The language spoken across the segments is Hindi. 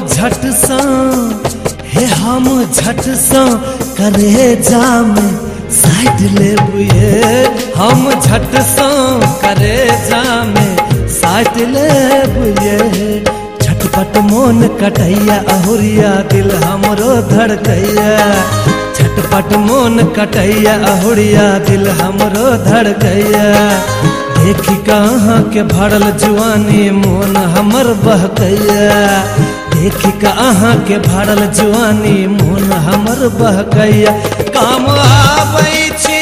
झट सा, हे हम झट सा, करे जाम, साइड ले बुए। हम झट सा, करे जाम, साइड ले बुए। झटपट मोन कटैया, अहुरिया दिल हमरो धड़कैया। झटपट मोन कटैया, अहुरिया दिल हमरो धड़कैया। देखी कहाँ के भरल जुआनी मोन हमर बहकैया। देखी अहाँ के भरल जवानी मोन हमर बहकैया। काम आबै छी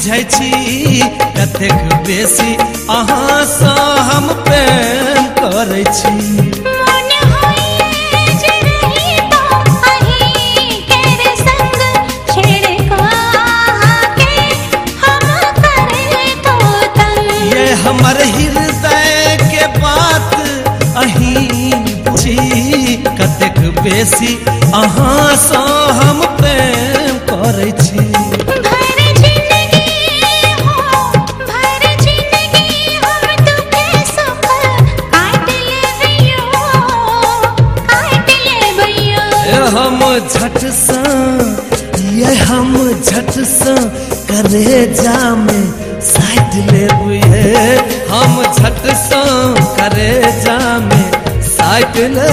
बुझै छी कतेक बेसी अहाँ सँ हम प्रेम करै छी। तो तो तंग। ये हमर हृदय के बात अहीं बुझी कतेक बेसी अहाँ सँ हम जामे साइड ले बुए हम झट सा करे जामे साइड ले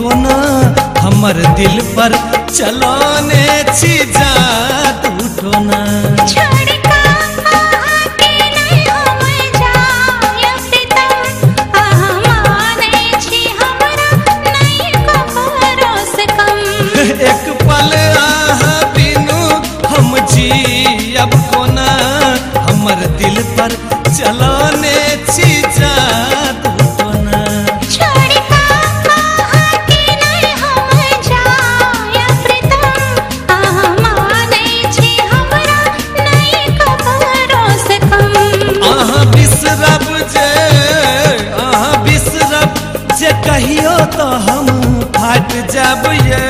कोना हमर दिल पर चलाने छी जादू फाट ये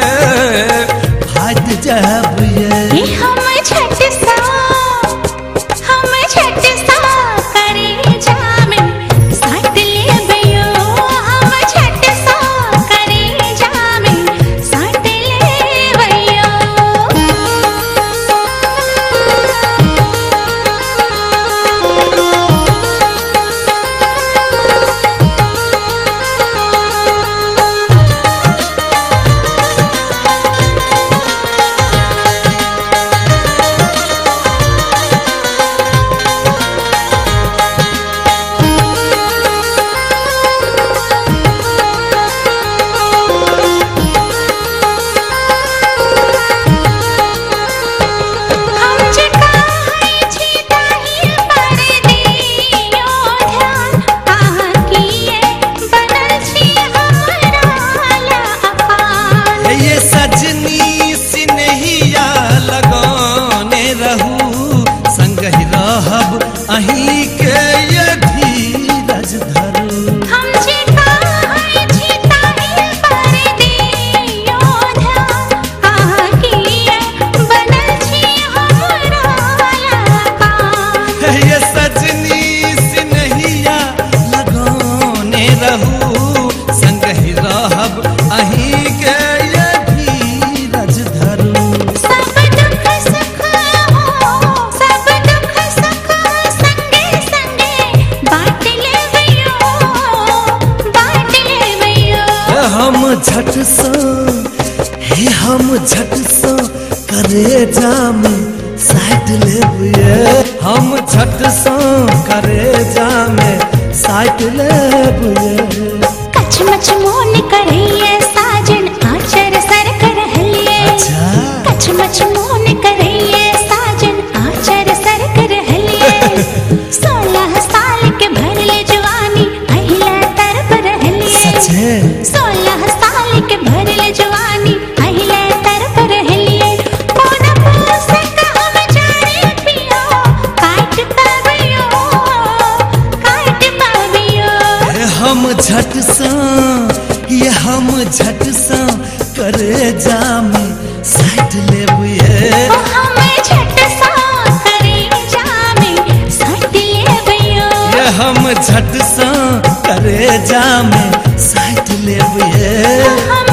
हे हम झट सा करे जाम, साइड लेबुए हम झट से करे जाम, साइड लेबुए कचमच मोन करे जामी साइड लेबुए हमें झट सा करे जामे ले बुए। ये हम झट सा करे जामे साइड ले बुए। लेबुए